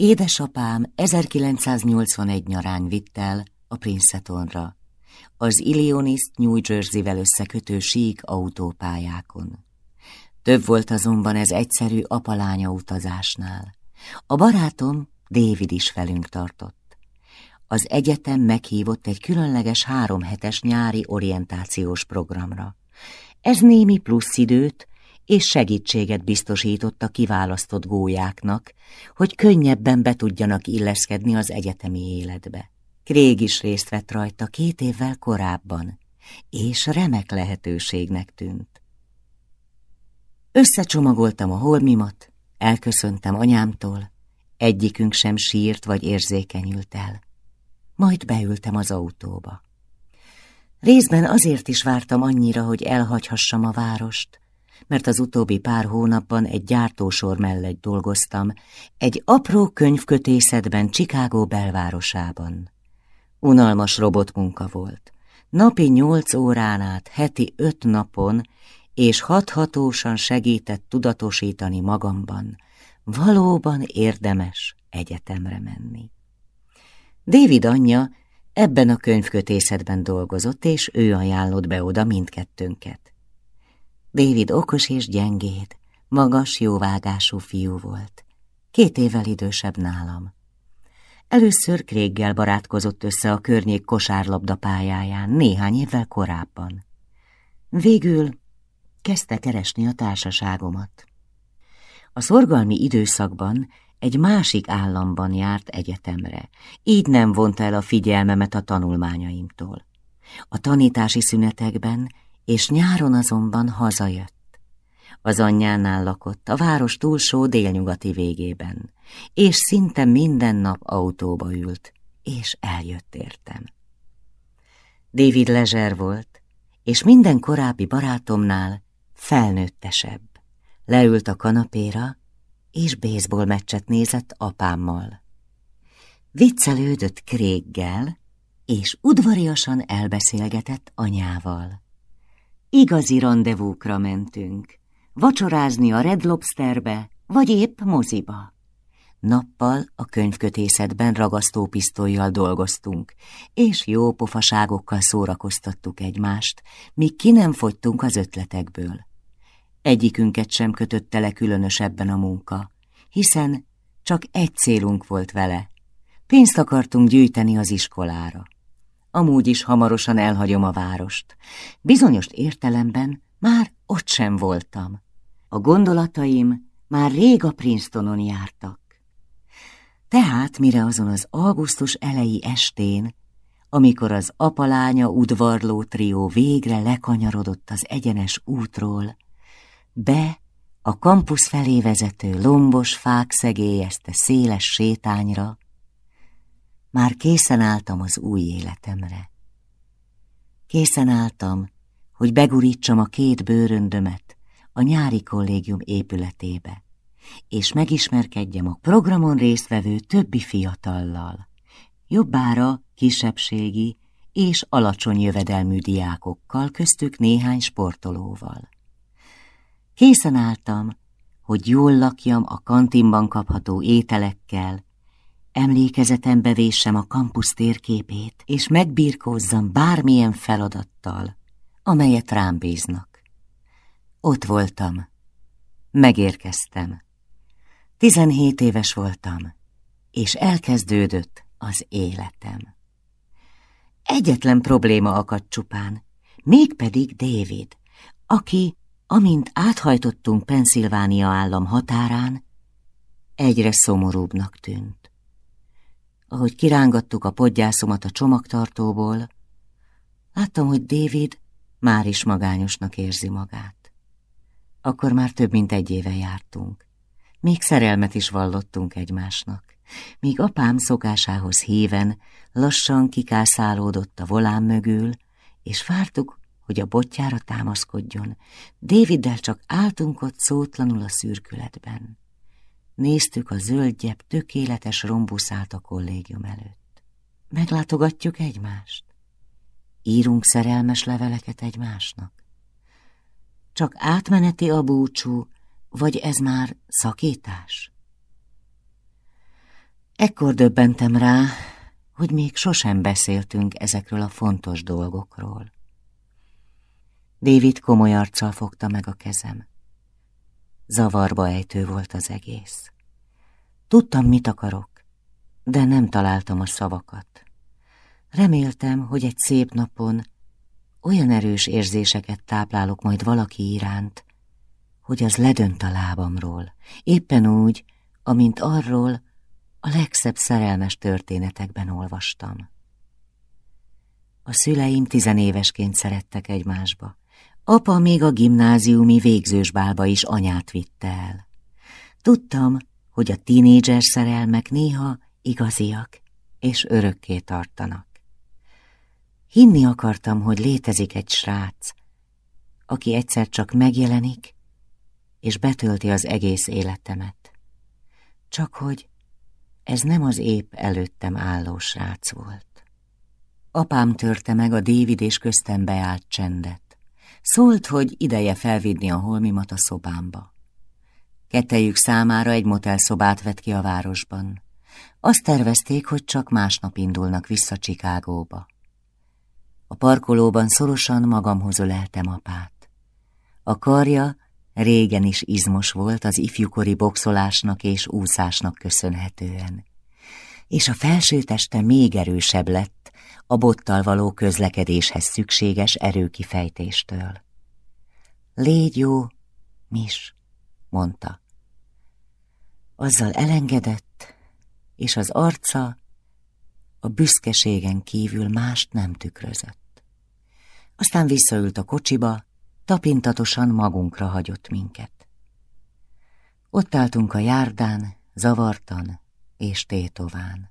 Édesapám 1981 nyarán vitt el a Princetonra, az Illinois New Jersey-vel összekötő sík autópályákon. Több volt azonban ez egyszerű apalánya utazásnál. A barátom David is velünk tartott. Az egyetem meghívott egy különleges háromhetes nyári orientációs programra. Ez némi plusz időt és segítséget biztosított a kiválasztott gólyáknak, hogy könnyebben be tudjanak illeszkedni az egyetemi életbe. Krég is részt vett rajta két évvel korábban, és remek lehetőségnek tűnt. Összecsomagoltam a holmimat, elköszöntem anyámtól, egyikünk sem sírt vagy érzékenyült el. Majd beültem az autóba. Részben azért is vártam annyira, hogy elhagyhassam a várost, mert az utóbbi pár hónapban egy gyártósor mellett dolgoztam, egy apró könyvkötészetben Chicago belvárosában. Unalmas robotmunka volt. Napi nyolc órán át, heti öt napon, és hathatósan segített tudatosítani magamban. Valóban érdemes egyetemre menni. David anyja ebben a könyvkötészetben dolgozott, és ő ajánlott be oda mindkettőnket. David okos és gyengéd, magas, jóvágású fiú volt. Két évvel idősebb nálam. Először Kréggel barátkozott össze a környék kosárlabda pályáján néhány évvel korábban. Végül kezdte keresni a társaságomat. A szorgalmi időszakban egy másik államban járt egyetemre, így nem vonta el a figyelmemet a tanulmányaimtól. A tanítási szünetekben és nyáron azonban hazajött. Az anyjánál lakott, a város túlsó délnyugati végében, és szinte minden nap autóba ült, és eljött értem. David Lezer volt, és minden korábbi barátomnál felnőttesebb. Leült a kanapéra, és baseball meccset nézett apámmal. Viccelődött Kréggel, és udvariasan elbeszélgetett anyával. Igazi rendezvúkra mentünk, vacsorázni a Red Lobsterbe, vagy épp moziba. Nappal a könyvkötészetben ragasztópisztolyjal dolgoztunk, és jó pofaságokkal szórakoztattuk egymást, míg ki nem fogytunk az ötletekből. Egyikünket sem kötötte le különösebben a munka, hiszen csak egy célunk volt vele. Pénzt akartunk gyűjteni az iskolára. Amúgy is hamarosan elhagyom a várost. Bizonyos értelemben már ott sem voltam. A gondolataim már rég a Princetonon jártak. Tehát, mire azon az augusztus elejé estén, amikor az apalánya udvarló trió végre lekanyarodott az egyenes útról, be a kampusz felé vezető lombos fák szegélyezte széles sétányra, már készen álltam az új életemre. Készen álltam, hogy begurítsam a két bőröndömet a nyári kollégium épületébe, és megismerkedjem a programon résztvevő többi fiatallal, jobbára kisebbségi és alacsony jövedelmű diákokkal, köztük néhány sportolóval. Készen álltam, hogy jól lakjam a kantinban kapható ételekkel, emlékezetembe véssem a kampusz térképét, és megbírkózzam bármilyen feladattal, amelyet rám bíznak. Ott voltam. Megérkeztem. Tizenhét éves voltam, és elkezdődött az életem. Egyetlen probléma akadt csupán, mégpedig David, aki Amint áthajtottunk Pennsylvánia állam határán, egyre szomorúbbnak tűnt. Ahogy kirángattuk a podgyászomat a csomagtartóból, láttam, hogy David már is magányosnak érzi magát. Akkor már több mint egy éve jártunk. Még szerelmet is vallottunk egymásnak, míg apám szokásához híven lassan kikászálódott a volán mögül, és vártuk, hogy a botjára támaszkodjon. Daviddel csak álltunk ott szótlanul a szürkületben. Néztük a zöldgyebb, tökéletes rombuszát a kollégium előtt. Meglátogatjuk egymást? Írunk szerelmes leveleket egymásnak? Csak átmeneti a búcsú, vagy ez már szakítás? Ekkor döbbentem rá, hogy még sosem beszéltünk ezekről a fontos dolgokról. David komoly arccal fogta meg a kezem. Zavarba ejtő volt az egész. Tudtam, mit akarok, de nem találtam a szavakat. Reméltem, hogy egy szép napon olyan erős érzéseket táplálok majd valaki iránt, hogy az ledönt a lábamról, éppen úgy, amint arról a legszebb szerelmes történetekben olvastam. A szüleim tizenévesként szerettek egymásba. Apa még a gimnáziumi végzősbálba is anyát vitte el. Tudtam, hogy a tínédzser szerelmek néha igaziak és örökké tartanak. Hinni akartam, hogy létezik egy srác, aki egyszer csak megjelenik, és betölti az egész életemet. Csak hogy ez nem az épp előttem álló srác volt. Apám törte meg a David és köztem beállt csendet. Szólt, hogy ideje felvidni a holmimat a szobámba. Kettejük számára egy motelszobát vett ki a városban. Azt tervezték, hogy csak másnap indulnak vissza Csikágóba. A parkolóban szorosan magamhoz öleltem apát. A karja régen is izmos volt az ifjúkori boxolásnak és úszásnak köszönhetően. És a felső teste még erősebb lett a bottal való közlekedéshez szükséges erőkifejtéstől. Légy jó, Mis, mondta. Azzal elengedett, és az arca a büszkeségen kívül mást nem tükrözött. Aztán visszaült a kocsiba, tapintatosan magunkra hagyott minket. Ott álltunk a járdán, zavartan és tétován.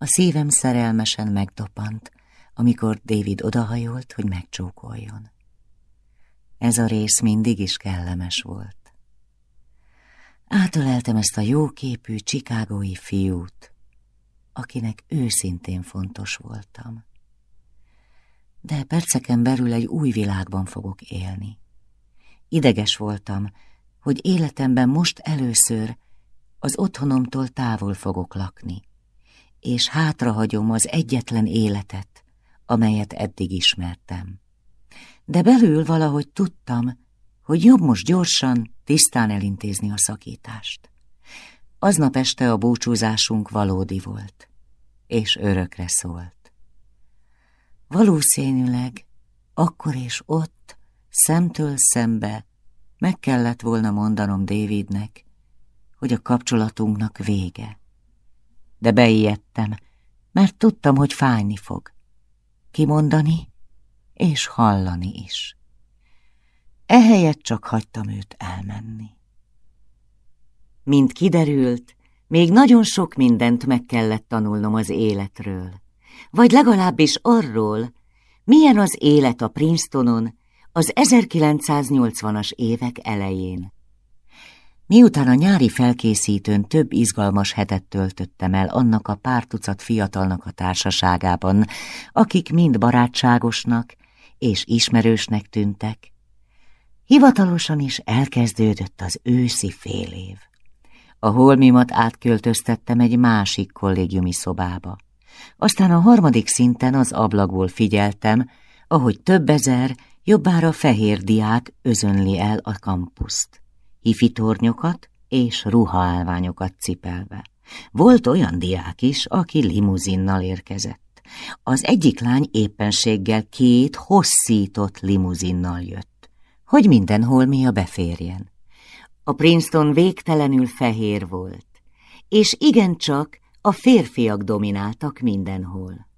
A szívem szerelmesen megdopant, amikor David odahajolt, hogy megcsókoljon. Ez a rész mindig is kellemes volt. Átöleltem ezt a jóképű csikágói fiút, akinek őszintén fontos voltam. De perceken belül egy új világban fogok élni. Ideges voltam, hogy életemben most először az otthonomtól távol fogok lakni, és hátrahagyom az egyetlen életet, amelyet eddig ismertem. De belül valahogy tudtam, hogy jobb most gyorsan, tisztán elintézni a szakítást. Aznap este a búcsúzásunk valódi volt, és örökre szólt. Valószínűleg akkor és ott, szemtől szembe meg kellett volna mondanom Davidnek, hogy a kapcsolatunknak vége. De beijedtem, mert tudtam, hogy fájni fog. Kimondani és hallani is. Ehelyett csak hagytam őt elmenni. Mint kiderült, még nagyon sok mindent meg kellett tanulnom az életről, vagy legalábbis arról, milyen az élet a Princetonon az 1980-as évek elején. Miután a nyári felkészítőn több izgalmas hetet töltöttem el annak a pár tucat fiatalnak a társaságában, akik mind barátságosnak és ismerősnek tűntek, hivatalosan is elkezdődött az őszi fél év. A holmimat átköltöztettem egy másik kollégiumi szobába. Aztán a harmadik szinten az ablakból figyeltem, ahogy több ezer, jobbára fehér diák özönli el a kampuszt. Hifi tornyokat és ruhaállványokat cipelve. Volt olyan diák is, aki limuzinnal érkezett. Az egyik lány éppenséggel két hosszított limuzinnal jött, hogy mindenhol mi a beférjen. A Princeton végtelenül fehér volt, és igencsak a férfiak domináltak mindenhol.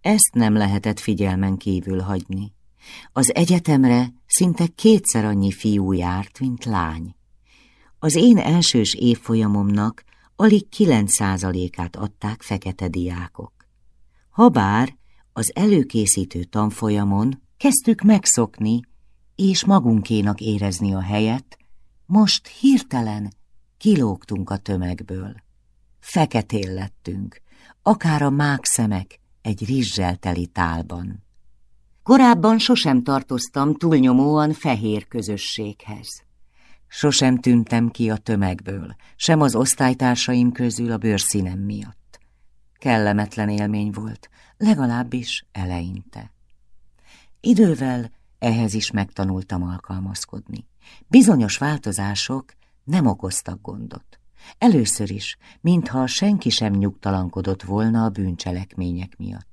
Ezt nem lehetett figyelmen kívül hagyni. Az egyetemre szinte kétszer annyi fiú járt, mint lány. Az én elsős évfolyamomnak alig kilenc százalékát adták fekete diákok. Habár az előkészítő tanfolyamon kezdtük megszokni, és magunkénak érezni a helyet, most hirtelen kilógtunk a tömegből. Feketén lettünk, akár a mák szemek egy rizssel teli tálban. Korábban sosem tartoztam túlnyomóan fehér közösséghez. Sosem tűntem ki a tömegből, sem az osztálytársaim közül a bőrszínem miatt. Kellemetlen élmény volt, legalábbis eleinte. Idővel ehhez is megtanultam alkalmazkodni. Bizonyos változások nem okoztak gondot. Először is, mintha senki sem nyugtalankodott volna a bűncselekmények miatt.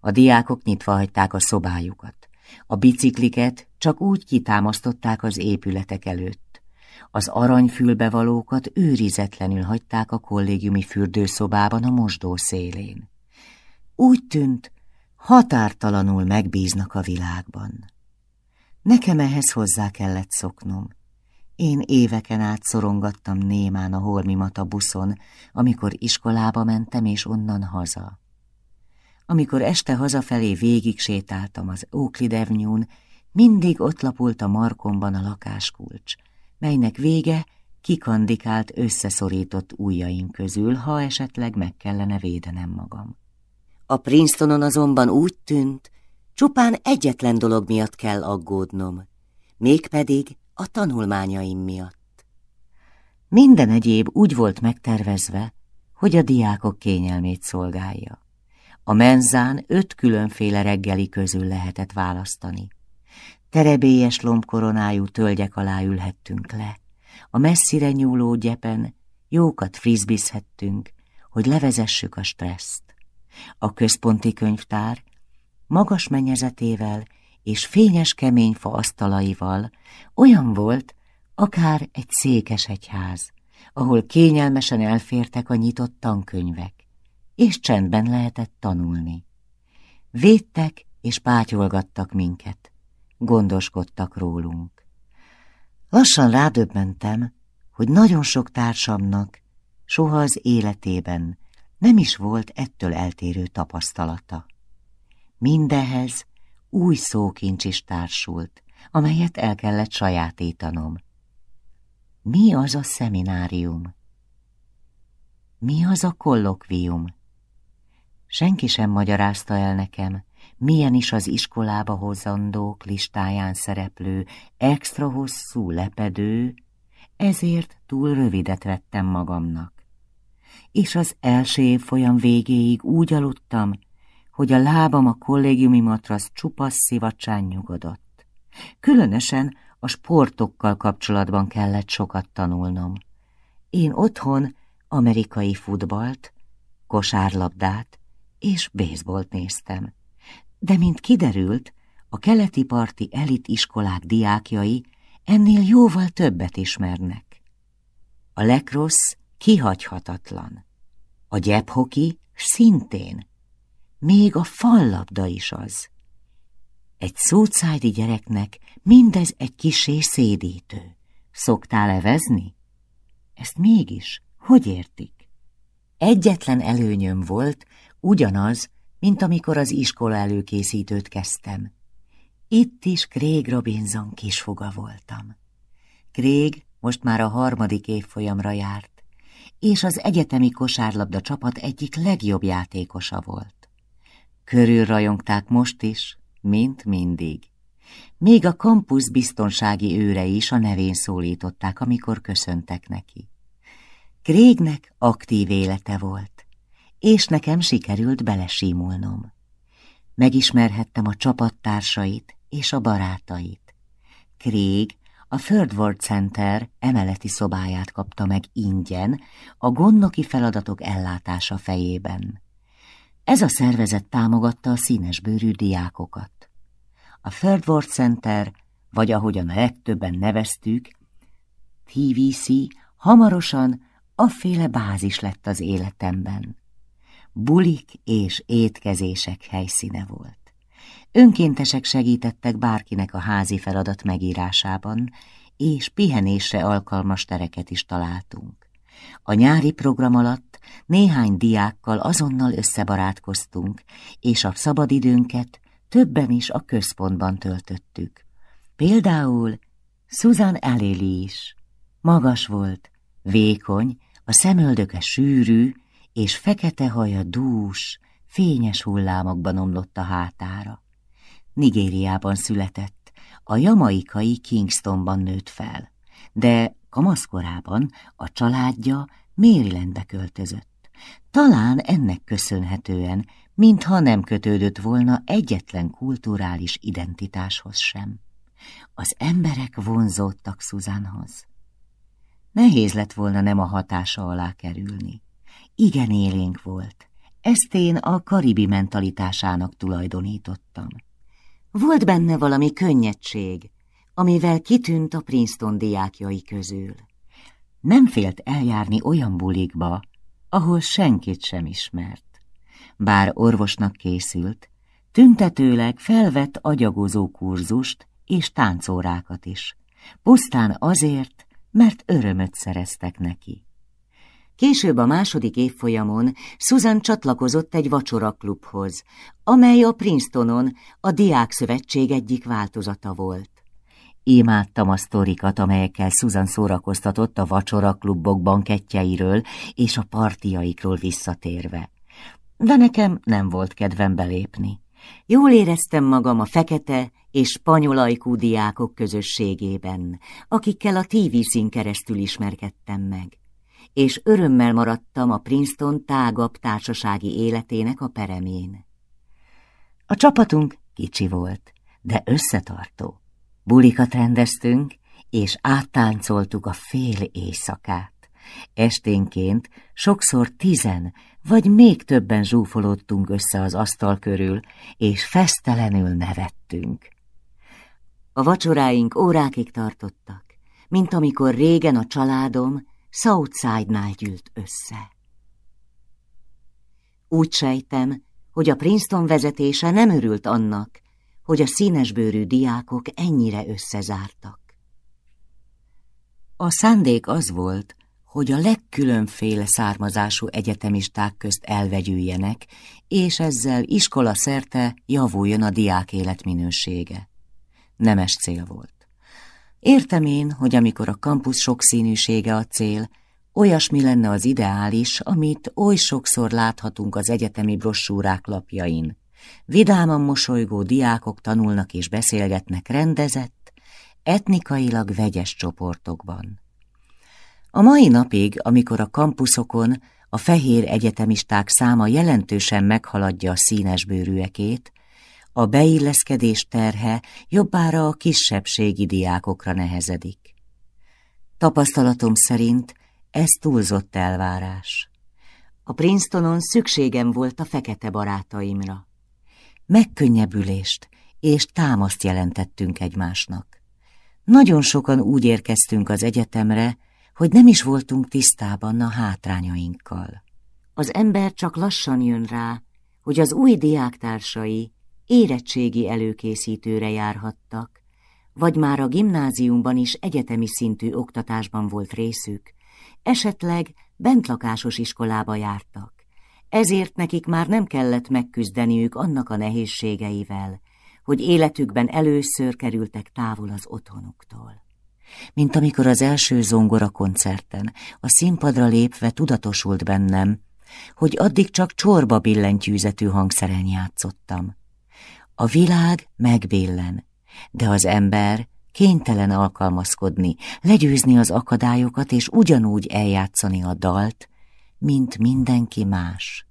A diákok nyitva hagyták a szobájukat. A bicikliket csak úgy kitámasztották az épületek előtt. Az aranyfülbevalókat őrizetlenül hagyták a kollégiumi fürdőszobában a mosdó szélén. Úgy tűnt, határtalanul megbíznak a világban. Nekem ehhez hozzá kellett szoknom. Én éveken át szorongattam némán a hormimat a buszon, amikor iskolába mentem és onnan haza. Amikor este hazafelé végig sétáltam az Oakley mindig ott lapult a markomban a lakáskulcs, melynek vége kikandikált összeszorított ujjaim közül, ha esetleg meg kellene védenem magam. A Princetonon azonban úgy tűnt, csupán egyetlen dolog miatt kell aggódnom, mégpedig a tanulmányaim miatt. Minden egyéb úgy volt megtervezve, hogy a diákok kényelmét szolgálja. A menzán öt különféle reggeli közül lehetett választani. Terebélyes lombkoronájú tölgyek alá ülhettünk le, a messzire nyúló gyepen jókat frizbizhettünk, hogy levezessük a stresszt. A központi könyvtár magas mennyezetével és fényes kemény fa asztalaival olyan volt, akár egy székes egyház, ahol kényelmesen elfértek a nyitott tankönyvek, és csendben lehetett tanulni. Védtek és pátyolgattak minket, gondoskodtak rólunk. Lassan rádöbbentem, hogy nagyon sok társamnak soha az életében nem is volt ettől eltérő tapasztalata. Mindehez új szókincs is társult, amelyet el kellett sajátítanom. Mi az a szeminárium? Mi az a kollokvium? Senki sem magyarázta el nekem, milyen is az iskolába hozandók listáján szereplő, extra hosszú lepedő, ezért túl rövidet vettem magamnak. És az első évfolyam végéig úgy aludtam, hogy a lábam a kollégiumi matrasz csupasz szivacsán nyugodott. Különösen a sportokkal kapcsolatban kellett sokat tanulnom. Én otthon amerikai futbalt, kosárlabdát és bészbolt néztem. De mint kiderült, a keleti parti elit iskolák diákjai ennél jóval többet ismernek. A lekrossz kihagyhatatlan. A gyephoki szintén még a fallabda is az. Egy szócájdi gyereknek mindez egy kisé szédítő. Szoktál evezni? Ezt mégis hogy értik? Egyetlen előnyöm volt, ugyanaz, mint amikor az iskola előkészítőt kezdtem. Itt is Craig Robinson kisfoga voltam. Craig most már a harmadik évfolyamra járt, és az egyetemi kosárlabda csapat egyik legjobb játékosa volt. Körülrajongták most is, mint mindig. Még a kampusz biztonsági őre is a nevén szólították, amikor köszöntek neki. Krégnek aktív élete volt, és nekem sikerült belesímulnom. Megismerhettem a csapattársait és a barátait. Krég a Third World Center emeleti szobáját kapta meg ingyen a gondnoki feladatok ellátása fejében. Ez a szervezet támogatta a színesbőrű diákokat. A Third World Center, vagy ahogyan a legtöbben neveztük, TVC hamarosan afféle bázis lett az életemben. Bulik és étkezések helyszíne volt. Önkéntesek segítettek bárkinek a házi feladat megírásában, és pihenésre alkalmas tereket is találtunk. A nyári program alatt néhány diákkal azonnal összebarátkoztunk, és a szabadidőnket többen is a központban töltöttük. Például Susan Eléli is. Magas volt, vékony, a szemöldöke sűrű, és fekete haja dús, fényes hullámokban omlott a hátára. Nigériában született, a jamaikai Kingstonban nőtt fel de kamaszkorában a családja Marylandbe költözött. Talán ennek köszönhetően, mintha nem kötődött volna egyetlen kulturális identitáshoz sem. Az emberek vonzódtak Szuzánhoz. Nehéz lett volna nem a hatása alá kerülni. Igen élénk volt. Ezt én a karibi mentalitásának tulajdonítottam. Volt benne valami könnyedség, amivel kitűnt a Princeton diákjai közül. Nem félt eljárni olyan bulikba, ahol senkit sem ismert. Bár orvosnak készült, tüntetőleg felvett agyagozó kurzust és táncórákat is, pusztán azért, mert örömöt szereztek neki. Később a második évfolyamon Susan csatlakozott egy vacsoraklubhoz, amely a Princetonon a Diák Szövetség egyik változata volt. Imádtam a sztorikat, amelyekkel Susan szórakoztatott a vacsoraklubok bankettjeiről és a partiaikról visszatérve. De nekem nem volt kedvem belépni. Jól éreztem magam a fekete és spanyolajkú diákok közösségében, akikkel a TV-szín keresztül ismerkedtem meg, és örömmel maradtam a Princeton tágabb társasági életének a peremén. A csapatunk kicsi volt, de összetartó. Bulikat rendeztünk, és áttáncoltuk a fél éjszakát. Esténként sokszor tizen vagy még többen zsúfolódtunk össze az asztal körül, és fesztelenül nevettünk. A vacsoráink órákig tartottak, mint amikor régen a családom Southside-nál gyűlt össze. Úgy sejtem, hogy a Princeton vezetése nem örült annak, hogy a színesbőrű diákok ennyire összezártak. A szándék az volt, hogy a legkülönféle származású egyetemisták közt elvegyüljenek, és ezzel iskola szerte javuljon a diák életminősége. Nemes cél volt. Értem én, hogy amikor a kampusz sokszínűsége a cél, olyasmi lenne az ideális, amit oly sokszor láthatunk az egyetemi brossúrák lapjain. Vidáman mosolygó diákok tanulnak és beszélgetnek rendezett, etnikailag vegyes csoportokban. A mai napig, amikor a kampuszokon a fehér egyetemisták száma jelentősen meghaladja a színes bőrűekét, a beilleszkedés terhe jobbára a kisebbségi diákokra nehezedik. Tapasztalatom szerint ez túlzott elvárás. A Princetonon szükségem volt a fekete barátaimra. Megkönnyebbülést és támaszt jelentettünk egymásnak. Nagyon sokan úgy érkeztünk az egyetemre, hogy nem is voltunk tisztában a hátrányainkkal. Az ember csak lassan jön rá, hogy az új diáktársai érettségi előkészítőre járhattak, vagy már a gimnáziumban is egyetemi szintű oktatásban volt részük, esetleg bentlakásos iskolába jártak, ezért nekik már nem kellett megküzdeniük annak a nehézségeivel, hogy életükben először kerültek távol az otthonuktól. Mint amikor az első zongora koncerten a színpadra lépve tudatosult bennem, hogy addig csak csorba billentyűzetű hangszeren játszottam. A világ megbillen, de az ember kénytelen alkalmazkodni, legyőzni az akadályokat és ugyanúgy eljátszani a dalt, mint mindenki más.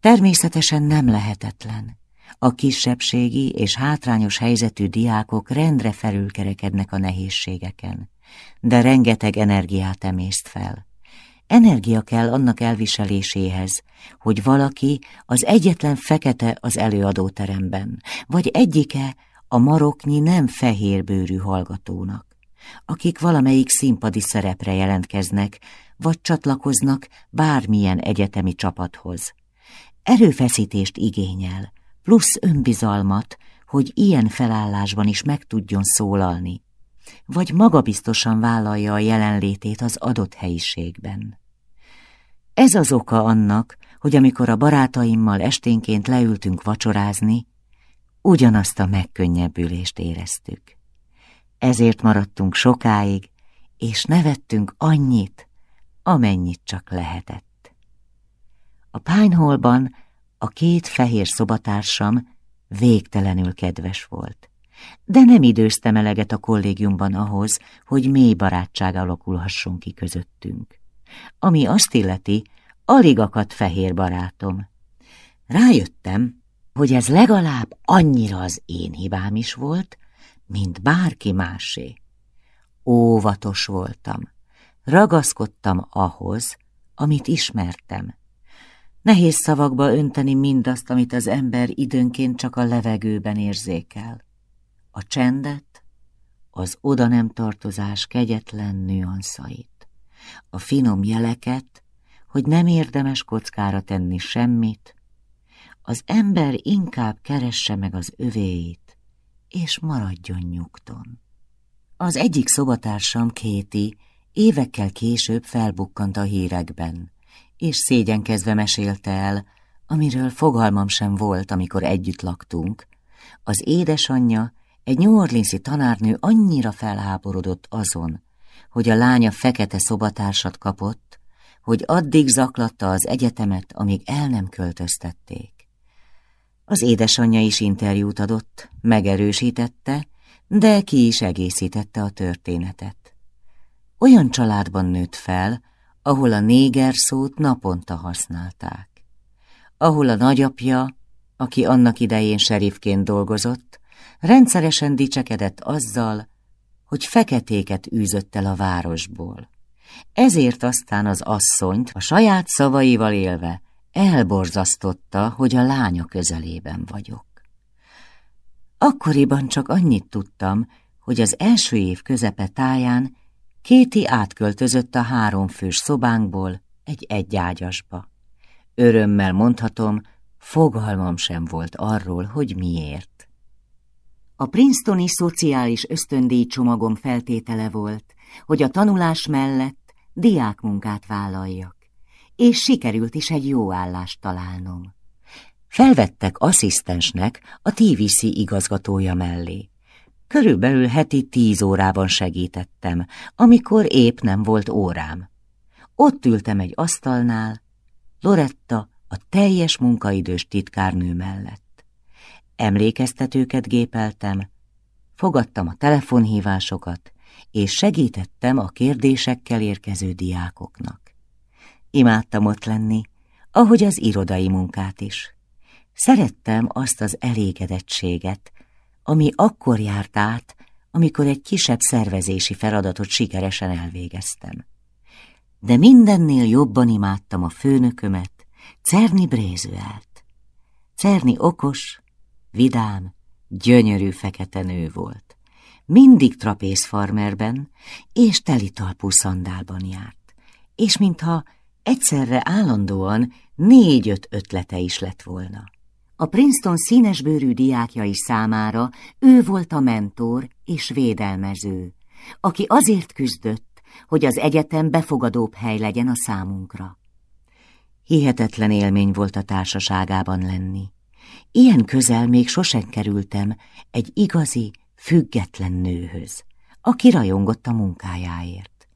Természetesen nem lehetetlen, a kisebbségi és hátrányos helyzetű diákok rendre felülkerekednek a nehézségeken, de rengeteg energiát emészt fel. Energia kell annak elviseléséhez, hogy valaki az egyetlen fekete az előadóteremben, vagy egyike a maroknyi nem fehérbőrű hallgatónak, akik valamelyik színpadi szerepre jelentkeznek, vagy csatlakoznak bármilyen egyetemi csapathoz. Erőfeszítést igényel, plusz önbizalmat, hogy ilyen felállásban is meg tudjon szólalni, vagy magabiztosan vállalja a jelenlétét az adott helyiségben. Ez az oka annak, hogy amikor a barátaimmal esténként leültünk vacsorázni, ugyanazt a megkönnyebbülést éreztük. Ezért maradtunk sokáig, és nevettünk annyit, amennyit csak lehetett. A Pineholban a két fehér szobatársam végtelenül kedves volt. De nem időztem eleget a kollégiumban ahhoz, hogy mély barátság alakulhasson ki közöttünk. Ami azt illeti, alig akadt fehér barátom. Rájöttem, hogy ez legalább annyira az én hibám is volt, mint bárki másé. Óvatos voltam, ragaszkodtam ahhoz, amit ismertem. Nehéz szavakba önteni mindazt, amit az ember időnként csak a levegőben érzékel. A csendet, az oda nem tartozás kegyetlen nüanszait, a finom jeleket, hogy nem érdemes kockára tenni semmit, az ember inkább keresse meg az övéit, és maradjon nyugton. Az egyik szobatársam, Kéti, évekkel később felbukkant a hírekben, és szégyenkezve mesélte el, amiről fogalmam sem volt, amikor együtt laktunk. Az édesanyja, egy New Orleans-i tanárnő annyira felháborodott azon, hogy a lánya fekete szobatársat kapott, hogy addig zaklatta az egyetemet, amíg el nem költöztették. Az édesanyja is interjút adott, megerősítette, de ki is egészítette a történetet. Olyan családban nőtt fel, ahol a néger szót naponta használták. Ahol a nagyapja, aki annak idején serifként dolgozott, rendszeresen dicsekedett azzal, hogy feketéket űzött el a városból. Ezért aztán az asszonyt a saját szavaival élve elborzasztotta, hogy a lánya közelében vagyok. Akkoriban csak annyit tudtam, hogy az első év közepe táján Kéti átköltözött a háromfős szobánkból egy egyágyasba. Örömmel mondhatom, fogalmam sem volt arról, hogy miért. A Princetoni szociális ösztöndíj csomagom feltétele volt, hogy a tanulás mellett diákmunkát vállaljak, és sikerült is egy jó állást találnom. Felvettek asszisztensnek a TVC igazgatója mellé. Körülbelül heti tíz órában segítettem, amikor épp nem volt órám. Ott ültem egy asztalnál, Loretta a teljes munkaidős titkárnő mellett. Emlékeztetőket gépeltem, fogadtam a telefonhívásokat, és segítettem a kérdésekkel érkező diákoknak. Imádtam ott lenni, ahogy az irodai munkát is. Szerettem azt az elégedettséget, ami akkor járt át, amikor egy kisebb szervezési feladatot sikeresen elvégeztem. De mindennél jobban imádtam a főnökömet, Cerni Brézüelt. Cerni okos, vidám, gyönyörű fekete nő volt. Mindig trapézfarmerben és telitalpú szandálban járt, és mintha egyszerre állandóan négy-öt ötlete is lett volna. A Princeton színesbőrű diákjai számára ő volt a mentor és védelmező, aki azért küzdött, hogy az egyetem befogadóbb hely legyen a számunkra. Hihetetlen élmény volt a társaságában lenni. Ilyen közel még sosem kerültem egy igazi, független nőhöz, aki rajongott a munkájáért.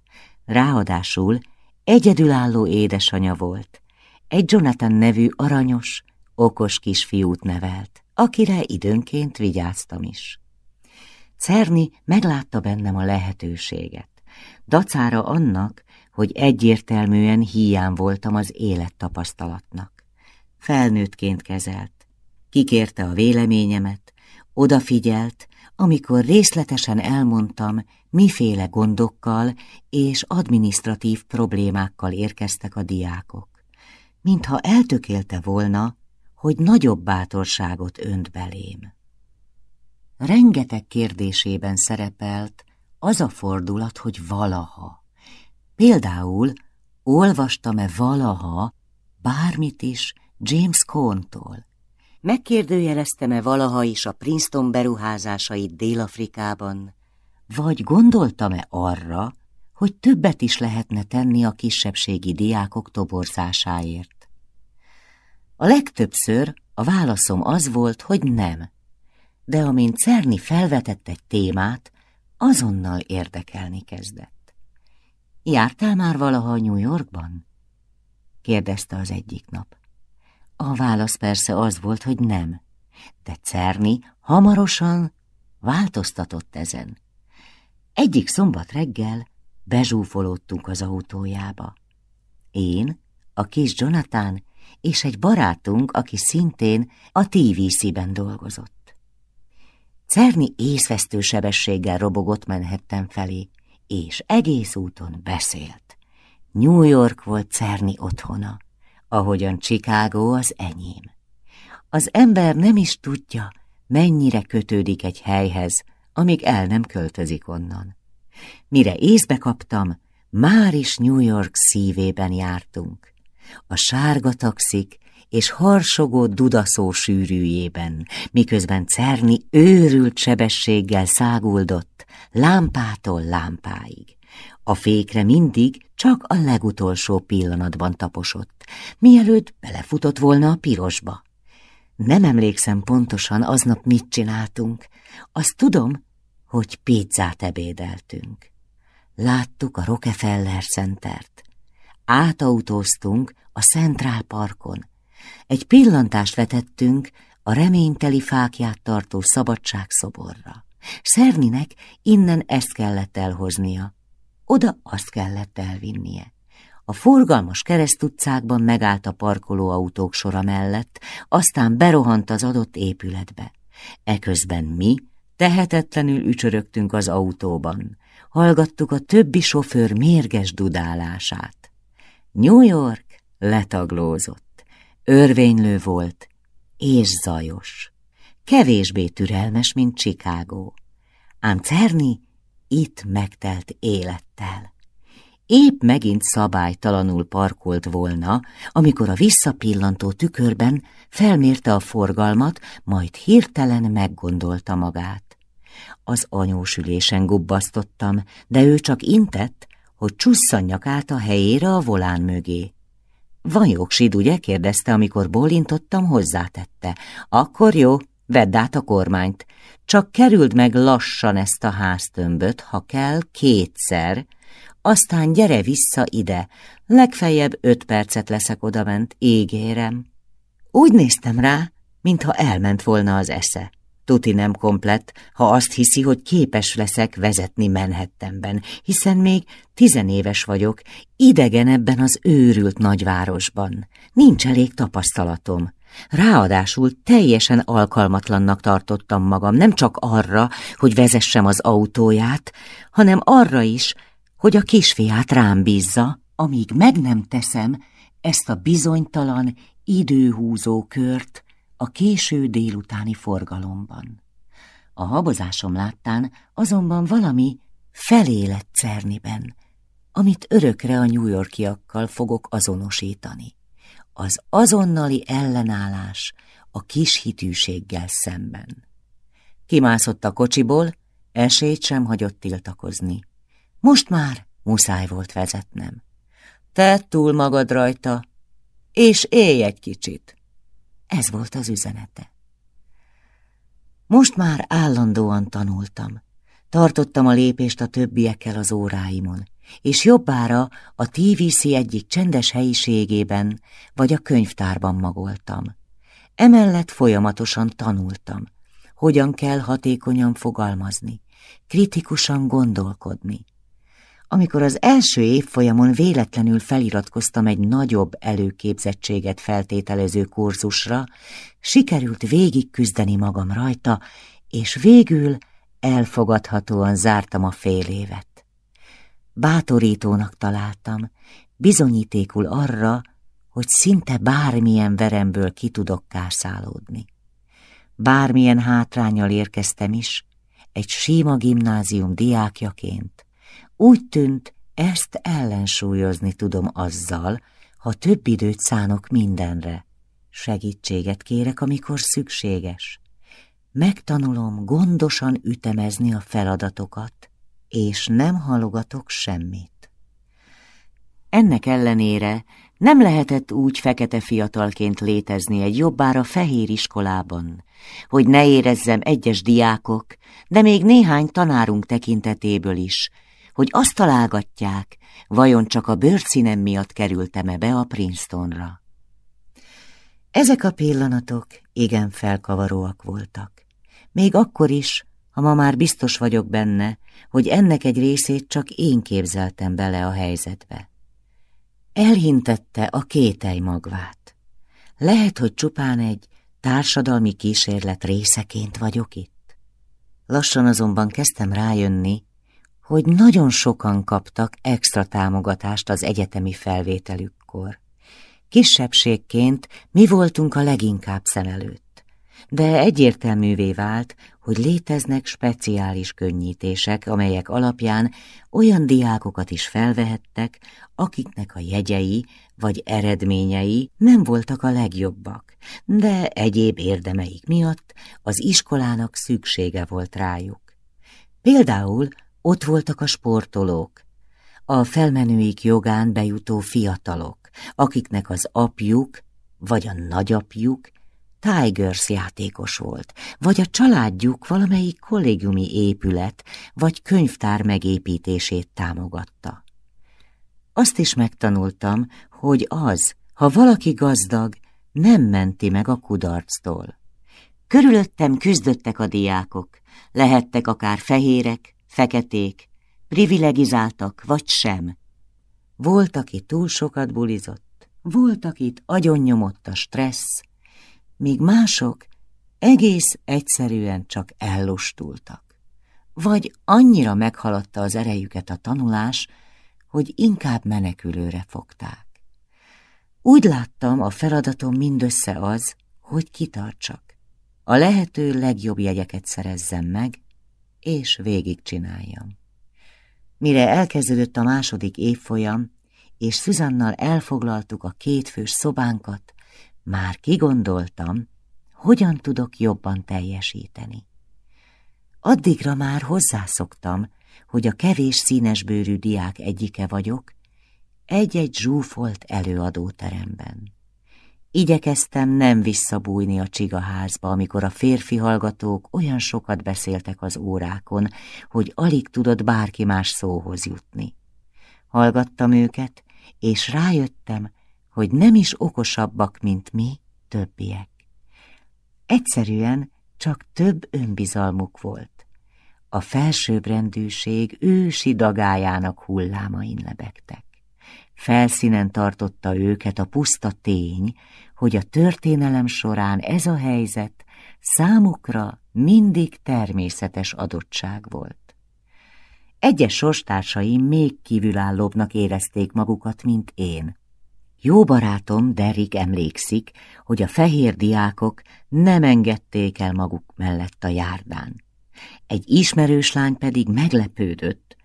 Ráadásul egyedülálló édesanya volt, egy Jonathan nevű aranyos, okos kisfiút nevelt, akire időnként vigyáztam is. Cerni meglátta bennem a lehetőséget, dacára annak, hogy egyértelműen hiány voltam az élettapasztalatnak. Felnőttként kezelt, kikérte a véleményemet, odafigyelt, amikor részletesen elmondtam, miféle gondokkal és administratív problémákkal érkeztek a diákok. Mintha eltökélte volna, hogy nagyobb bátorságot önt belém. Rengeteg kérdésében szerepelt az a fordulat, hogy valaha. Például olvastam-e valaha bármit is James Cohn-tól? Megkérdőjeleztem-e valaha is a Princeton beruházásait Dél-Afrikában? Vagy gondoltam-e arra, hogy többet is lehetne tenni a kisebbségi diákok toborzásáért? A legtöbbször a válaszom az volt, hogy nem, de amint Cerni felvetett egy témát, azonnal érdekelni kezdett. Jártál már valaha New Yorkban? kérdezte az egyik nap. A válasz persze az volt, hogy nem, de Cerni hamarosan változtatott ezen. Egyik szombat reggel bezsúfolódtunk az autójába. Én, a kis Jonathan és egy barátunk, aki szintén a TVC-ben dolgozott. Cerni észvesztő sebességgel robogott Manhattan felé, és egész úton beszélt. New York volt Cerni otthona, ahogyan Chicago az enyém. Az ember nem is tudja, mennyire kötődik egy helyhez, amíg el nem költözik onnan. Mire észbe kaptam, már is New York szívében jártunk. A sárga taxik és harsogó dudaszó sűrűjében, miközben Cerni őrült sebességgel száguldott, lámpától lámpáig. A fékre mindig csak a legutolsó pillanatban taposott, mielőtt belefutott volna a pirosba. Nem emlékszem pontosan aznap mit csináltunk, azt tudom, hogy pizzát ebédeltünk. Láttuk a Rockefeller Centert. Átautóztunk a Central Parkon. Egy pillantást vetettünk a reményteli fákját tartó szabadságszoborra. Szerninek innen ezt kellett elhoznia, oda azt kellett elvinnie. A forgalmas keresztutcákban megállt a parkolóautók sora mellett, aztán berohant az adott épületbe. Eközben mi tehetetlenül ücsörögtünk az autóban, hallgattuk a többi sofőr mérges dudálását. New York letaglózott, örvénylő volt és zajos, kevésbé türelmes, mint Chicago. Ám Cerni itt megtelt élettel. Épp megint szabálytalanul parkolt volna, amikor a visszapillantó tükörben felmérte a forgalmat, majd hirtelen meggondolta magát. Az anyósülésen gubbasztottam, de ő csak intett, hogy csusszanjak át a helyére a volán mögé. Van jogsid, ugye? kérdezte, amikor bólintottam, hozzátette. Akkor jó, vedd át a kormányt. Csak kerüld meg lassan ezt a háztömböt, ha kell, kétszer, aztán gyere vissza ide, legfeljebb öt percet leszek odament, ígérem. Úgy néztem rá, mintha elment volna az esze. Tuti nem komplett, ha azt hiszi, hogy képes leszek vezetni Manhattanben, hiszen még tizenéves vagyok, idegen ebben az őrült nagyvárosban. Nincs elég tapasztalatom. Ráadásul teljesen alkalmatlannak tartottam magam, nem csak arra, hogy vezessem az autóját, hanem arra is, hogy a kisfiát rám bízza, amíg meg nem teszem ezt a bizonytalan, időhúzó kört a késő délutáni forgalomban. A habozásom láttán azonban valami felé Cerniben, amit örökre a New Yorkiakkal fogok azonosítani. Az azonnali ellenállás a kis hitűséggel szemben. Kimászott a kocsiból, esélyt sem hagyott tiltakozni. Most már muszáj volt vezetnem. Tedd túl magad rajta, és élj egy kicsit. Ez volt az üzenete. Most már állandóan tanultam. Tartottam a lépést a többiekkel az óráimon, és jobbára a TVC egyik csendes helyiségében vagy a könyvtárban magoltam. Emellett folyamatosan tanultam, hogyan kell hatékonyan fogalmazni, kritikusan gondolkodni. Amikor az első évfolyamon véletlenül feliratkoztam egy nagyobb előképzettséget feltételező kurzusra, sikerült végig küzdeni magam rajta, és végül elfogadhatóan zártam a fél évet. Bátorítónak találtam, bizonyítékul arra, hogy szinte bármilyen veremből ki tudok kárszálódni. Bármilyen hátrányal érkeztem is, egy síma gimnázium diákjaként, úgy tűnt, ezt ellensúlyozni tudom azzal, ha több időt szánok mindenre. Segítséget kérek, amikor szükséges. Megtanulom gondosan ütemezni a feladatokat, és nem halogatok semmit. Ennek ellenére nem lehetett úgy fekete fiatalként létezni egy jobbára fehér iskolában, hogy ne érezzem egyes diákok, de még néhány tanárunk tekintetéből is, hogy azt találgatják, vajon csak a bőrszínem miatt kerültem-e be a Princetonra. Ezek a pillanatok igen felkavaróak voltak. Még akkor is, ha ma már biztos vagyok benne, hogy ennek egy részét csak én képzeltem bele a helyzetbe. Elhintette a kételj magvát. Lehet, hogy csupán egy társadalmi kísérlet részeként vagyok itt. Lassan azonban kezdtem rájönni, hogy nagyon sokan kaptak extra támogatást az egyetemi felvételükkor. Kisebbségként mi voltunk a leginkább szem előtt, de egyértelművé vált, hogy léteznek speciális könnyítések, amelyek alapján olyan diákokat is felvehettek, akiknek a jegyei vagy eredményei nem voltak a legjobbak, de egyéb érdemeik miatt az iskolának szüksége volt rájuk. Például ott voltak a sportolók, a felmenőik jogán bejutó fiatalok, akiknek az apjuk vagy a nagyapjuk Tigers játékos volt, vagy a családjuk valamelyik kollégiumi épület vagy könyvtár megépítését támogatta. Azt is megtanultam, hogy az, ha valaki gazdag, nem menti meg a kudarctól. Körülöttem küzdöttek a diákok, lehettek akár fehérek, feketék, privilegizáltak vagy sem. Volt, aki túl sokat bulizott, volt, akit agyonnyomott a stressz, míg mások egész egyszerűen csak ellustultak. Vagy annyira meghaladta az erejüket a tanulás, hogy inkább menekülőre fogták. Úgy láttam, a feladatom mindössze az, hogy kitartsak. A lehető legjobb jegyeket szerezzem meg, és végigcsináljam. Mire elkezdődött a második évfolyam, és Szüzannal elfoglaltuk a kétfős szobánkat, már kigondoltam, hogyan tudok jobban teljesíteni. Addigra már hozzászoktam, hogy a kevés színesbőrű diák egyike vagyok, egy-egy zsúfolt előadóteremben. Igyekeztem nem visszabújni a csigaházba, amikor a férfi hallgatók olyan sokat beszéltek az órákon, hogy alig tudott bárki más szóhoz jutni. Hallgattam őket, és rájöttem, hogy nem is okosabbak, mint mi, többiek. Egyszerűen csak több önbizalmuk volt. A felsőbbrendűség ősi dagájának hullámain lebegtek. Felszínen tartotta őket a puszta tény, hogy a történelem során ez a helyzet számukra mindig természetes adottság volt. Egyes sorstársaim még kívülállóbbnak érezték magukat, mint én. Jó barátom Derrick emlékszik, hogy a fehér diákok nem engedték el maguk mellett a járdán. Egy ismerős lány pedig meglepődött,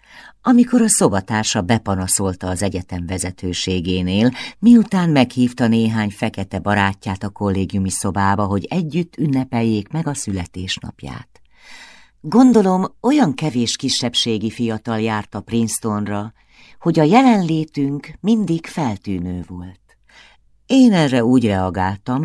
amikor a szobatársa bepanaszolta az egyetem vezetőségénél, miután meghívta néhány fekete barátját a kollégiumi szobába, hogy együtt ünnepeljék meg a születésnapját. Gondolom, olyan kevés kisebbségi fiatal járt a Princetonra, hogy a jelenlétünk mindig feltűnő volt. Én erre úgy reagáltam,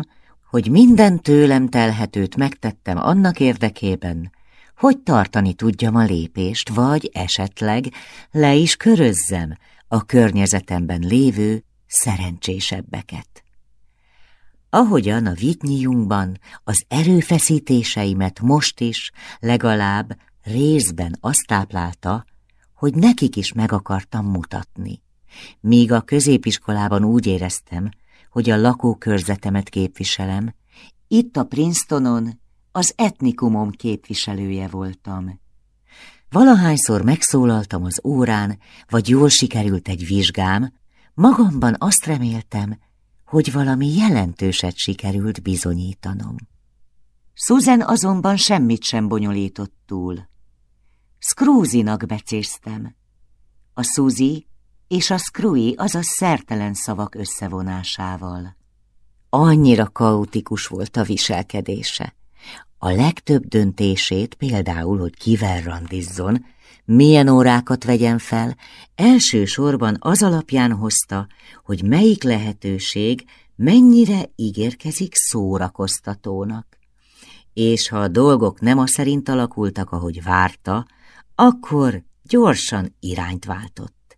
hogy minden tőlem telhetőt megtettem annak érdekében, hogy tartani tudjam a lépést, vagy esetleg le is körözzem a környezetemben lévő szerencsésebbeket. Ahogyan a vitnyiunkban az erőfeszítéseimet most is legalább részben azt táplálta, hogy nekik is meg akartam mutatni. Míg a középiskolában úgy éreztem, hogy a lakókörzetemet képviselem, itt a Princetonon az etnikumom képviselője voltam. Valahányszor megszólaltam az órán, vagy jól sikerült egy vizsgám, magamban azt reméltem, hogy valami jelentőset sikerült bizonyítanom. Susan azonban semmit sem bonyolított túl. Scroozy-nak becéztem. A Suzy és a Screwy, a szertelen szavak összevonásával. Annyira kaotikus volt a viselkedése. A legtöbb döntését, például, hogy kivel randizzon, milyen órákat vegyen fel, elsősorban az alapján hozta, hogy melyik lehetőség mennyire ígérkezik szórakoztatónak. És ha a dolgok nem a szerint alakultak, ahogy várta, akkor gyorsan irányt váltott.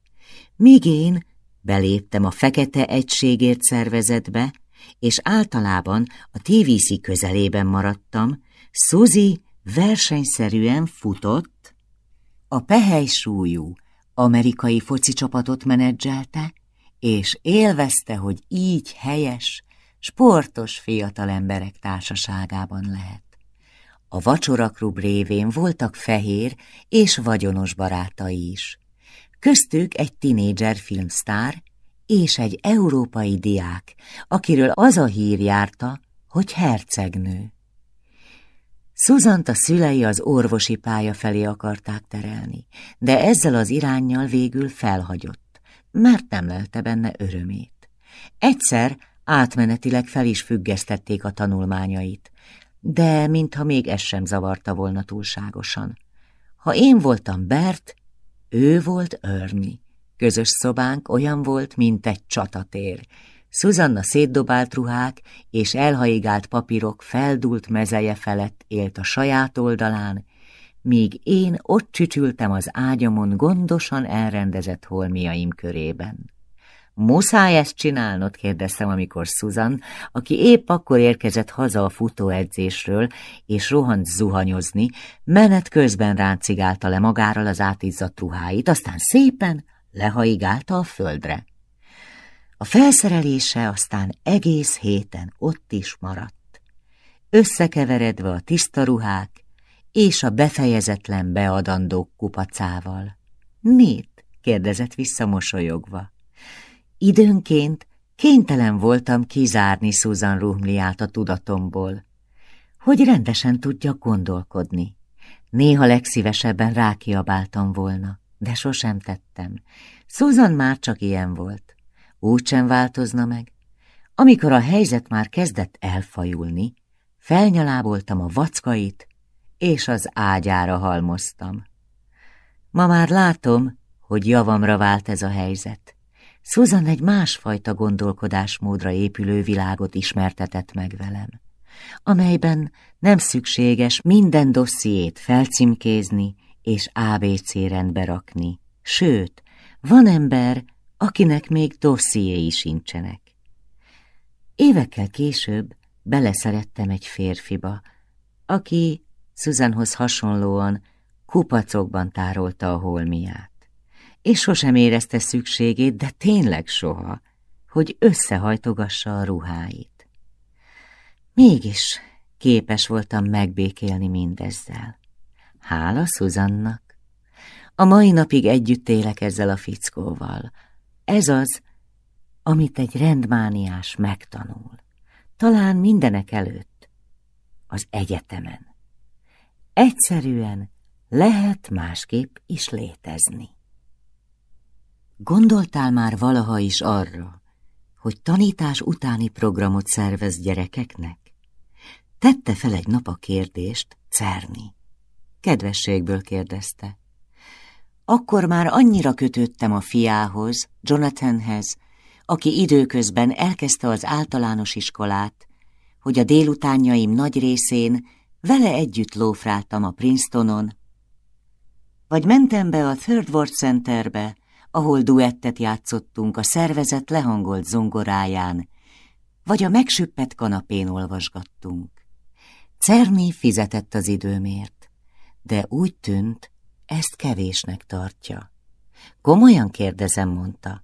Míg én beléptem a Fekete Egységért szervezetbe, és általában a TVC közelében maradtam, Suzy versenyszerűen futott, a pehely súlyú amerikai foci csapatot menedzselte, és élvezte, hogy így helyes, sportos fiatal emberek társaságában lehet. A vacsoraklub révén voltak fehér és vagyonos barátai is. Köztük egy tinédzser filmsztár és egy európai diák, akiről az a hír járta, hogy hercegnő. Szuzant a szülei az orvosi pálya felé akarták terelni, de ezzel az irányjal végül felhagyott, mert nem lelte benne örömét. Egyszer átmenetileg fel is függesztették a tanulmányait, de mintha még ez sem zavarta volna túlságosan. Ha én voltam Bert, ő volt Örni. Közös szobánk olyan volt, mint egy csatatér. Szuzanna szétdobált ruhák és elhaigált papírok feldult mezeje felett élt a saját oldalán, míg én ott csücsültem az ágyamon gondosan elrendezett holmiaim körében. Muszáj ezt csinálnod, kérdeztem, amikor Susan, aki épp akkor érkezett haza a futóedzésről, és rohant zuhanyozni, menet közben ráncigálta le magáról az átizzadt ruháit, aztán szépen lehaigálta a földre. A felszerelése aztán egész héten ott is maradt, összekeveredve a tiszta ruhák és a befejezetlen beadandók kupacával. Mit? kérdezett vissza mosolyogva. Időnként kénytelen voltam kizárni Susan Rumliát a tudatomból, hogy rendesen tudja gondolkodni. Néha legszívesebben rákiabáltam volna, de sosem tettem. Susan már csak ilyen volt. Úgy sem változna meg. Amikor a helyzet már kezdett elfajulni, felnyaláboltam a vackait, és az ágyára halmoztam. Ma már látom, hogy javamra vált ez a helyzet. Susan egy másfajta gondolkodásmódra épülő világot ismertetett meg velem, amelyben nem szükséges minden dossziét felcímkézni és ABC rendbe rakni. Sőt, van ember, akinek még dossziéi sincsenek. Évekkel később beleszerettem egy férfiba, aki Susanhoz hasonlóan kupacokban tárolta a holmiát és sosem érezte szükségét, de tényleg soha, hogy összehajtogassa a ruháit. Mégis képes voltam megbékélni mindezzel. Hála Szuzannak. A mai napig együtt élek ezzel a fickóval. Ez az, amit egy rendmániás megtanul. Talán mindenek előtt. Az egyetemen. Egyszerűen lehet másképp is létezni. Gondoltál már valaha is arra, hogy tanítás utáni programot szervez gyerekeknek? Tette fel egy nap a kérdést Cerni. Kedvességből kérdezte. Akkor már annyira kötöttem a fiához, Jonathanhez, aki időközben elkezdte az általános iskolát, hogy a délutánjaim nagy részén vele együtt lófráltam a Princetonon, vagy mentem be a Third Ward Centerbe, ahol duettet játszottunk a szervezet lehangolt zongoráján, vagy a megsüppett kanapén olvasgattunk. Cerny fizetett az időmért, de úgy tűnt, ezt kevésnek tartja. Komolyan kérdezem, mondta.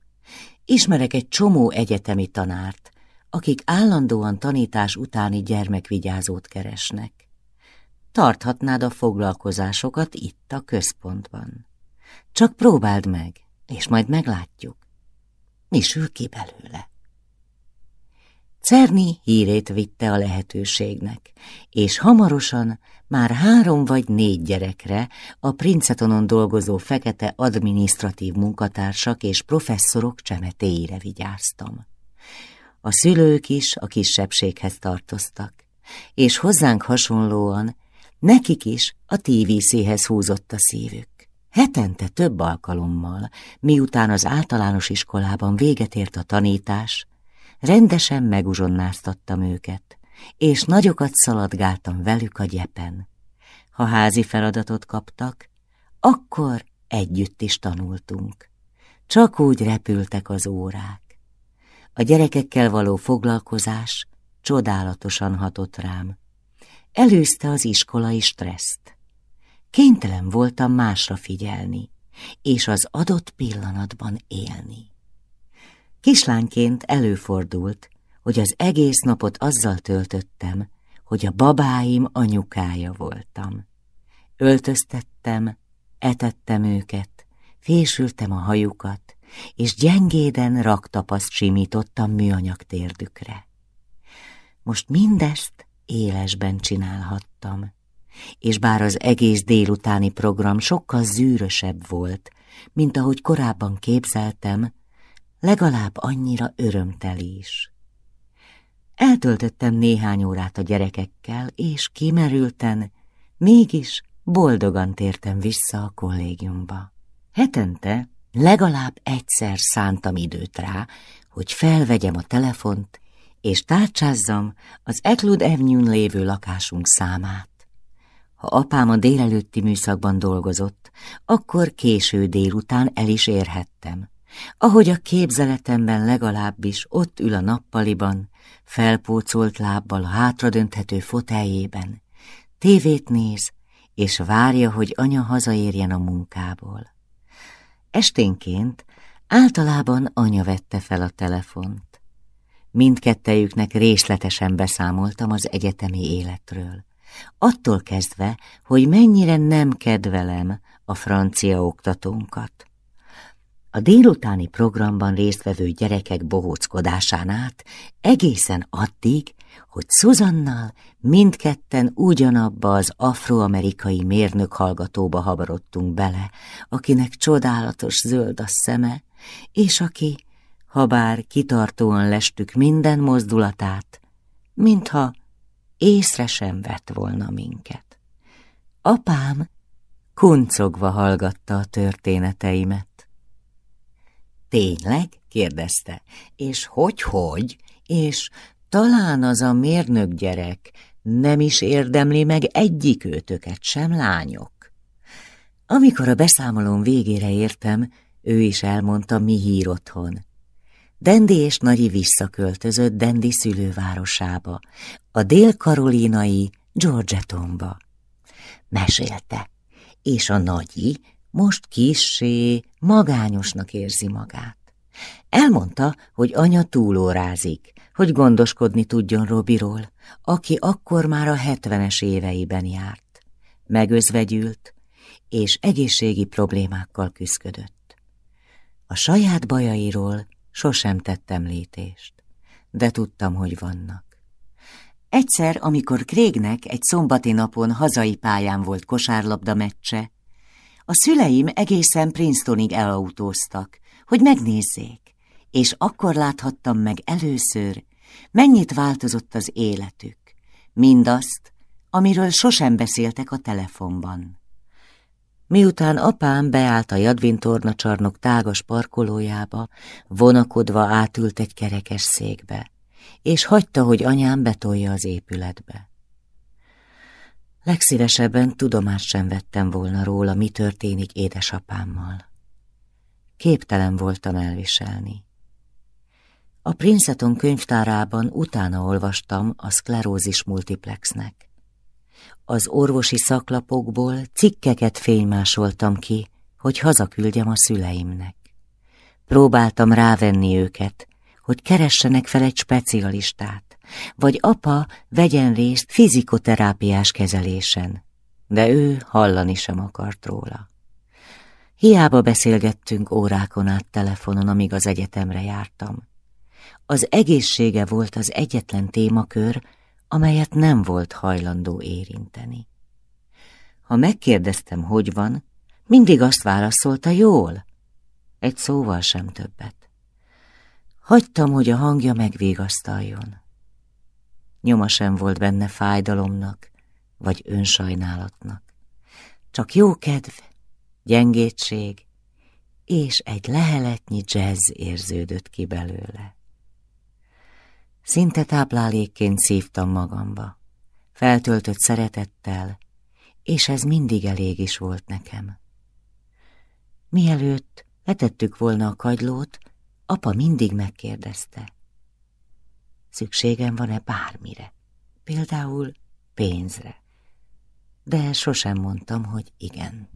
Ismerek egy csomó egyetemi tanárt, akik állandóan tanítás utáni gyermekvigyázót keresnek. Tarthatnád a foglalkozásokat itt a központban. Csak próbáld meg és majd meglátjuk, mi sül ki belőle. Cerni hírét vitte a lehetőségnek, és hamarosan már három vagy négy gyerekre a Princetonon dolgozó fekete adminisztratív munkatársak és professzorok csemetéire vigyáztam. A szülők is a kisebbséghez tartoztak, és hozzánk hasonlóan nekik is a TVC-hez húzott a szívük. Hetente több alkalommal, miután az általános iskolában véget ért a tanítás, rendesen meguzsonnáztattam őket, és nagyokat szaladgáltam velük a gyepen. Ha házi feladatot kaptak, akkor együtt is tanultunk. Csak úgy repültek az órák. A gyerekekkel való foglalkozás csodálatosan hatott rám. előzte az iskolai stresszt. Kénytelen voltam másra figyelni, és az adott pillanatban élni. Kislányként előfordult, hogy az egész napot azzal töltöttem, hogy a babáim anyukája voltam. Öltöztettem, etettem őket, fésültem a hajukat, és gyengéden raktapaszt simítottam műanyag térdükre. Most mindezt élesben csinálhattam, és bár az egész délutáni program sokkal zűrösebb volt, mint ahogy korábban képzeltem, legalább annyira örömteli is. Eltöltöttem néhány órát a gyerekekkel, és kimerülten, mégis boldogan tértem vissza a kollégiumba. Hetente legalább egyszer szántam időt rá, hogy felvegyem a telefont, és tárcsázzam az Eklud avenue lévő lakásunk számát. Ha apám a délelőtti műszakban dolgozott, akkor késő délután el is érhettem. Ahogy a képzeletemben legalábbis ott ül a nappaliban, felpócolt lábbal hátradönthető foteljében, tévét néz, és várja, hogy anya hazaérjen a munkából. Esténként általában anya vette fel a telefont. Mindkettejüknek részletesen beszámoltam az egyetemi életről. Attól kezdve, hogy mennyire nem kedvelem a francia oktatónkat. A délutáni programban résztvevő gyerekek bohóckodásán át egészen addig, hogy Szuzannal mindketten ugyanabba az afroamerikai mérnök hallgatóba havarodtunk bele, akinek csodálatos zöld a szeme, és aki, ha bár kitartóan lestük minden mozdulatát, mintha észre sem vett volna minket. Apám kuncogva hallgatta a történeteimet. Tényleg? kérdezte. És hogy-hogy? És talán az a mérnök gyerek nem is érdemli meg egyik őtöket sem, lányok. Amikor a beszámolón végére értem, ő is elmondta, mi hír otthon. Dendi és Nagyi visszaköltözött Dendi szülővárosába, a dél-karolínai Georgetonba. Mesélte, és a Nagyi most kissé magányosnak érzi magát. Elmondta, hogy anya túlórázik, hogy gondoskodni tudjon Robiról, aki akkor már a hetvenes éveiben járt. Megözvegyült, és egészségi problémákkal küszködött. A saját bajairól sosem tettem létést, de tudtam, hogy vannak. Egyszer, amikor Krégnek egy szombati napon hazai pályán volt kosárlabda meccse, a szüleim egészen Princetonig elautóztak, hogy megnézzék, és akkor láthattam meg először, mennyit változott az életük, mindazt, amiről sosem beszéltek a telefonban. Miután apám beállt a Jadvin csarnok tágas parkolójába, vonakodva átült egy kerekes székbe, és hagyta, hogy anyám betolja az épületbe. Legszívesebben tudomást sem vettem volna róla, mi történik édesapámmal. Képtelen voltam elviselni. A Princeton könyvtárában utána olvastam a szklerózis multiplexnek. Az orvosi szaklapokból cikkeket fénymásoltam ki, hogy hazaküldjem a szüleimnek. Próbáltam rávenni őket, hogy keressenek fel egy specialistát, vagy apa vegyen részt fizikoterápiás kezelésen, de ő hallani sem akart róla. Hiába beszélgettünk órákon át telefonon, amíg az egyetemre jártam. Az egészsége volt az egyetlen témakör, amelyet nem volt hajlandó érinteni. Ha megkérdeztem, hogy van, mindig azt válaszolta jól, egy szóval sem többet. Hagytam, hogy a hangja megvégasztaljon. Nyoma sem volt benne fájdalomnak, vagy önsajnálatnak. Csak jó kedv, gyengétség, és egy leheletnyi jazz érződött ki belőle. Szinte táplálékként szívtam magamba, feltöltött szeretettel, és ez mindig elég is volt nekem. Mielőtt letettük volna a kagylót, apa mindig megkérdezte. Szükségem van-e bármire? Például pénzre. De sosem mondtam, hogy igen.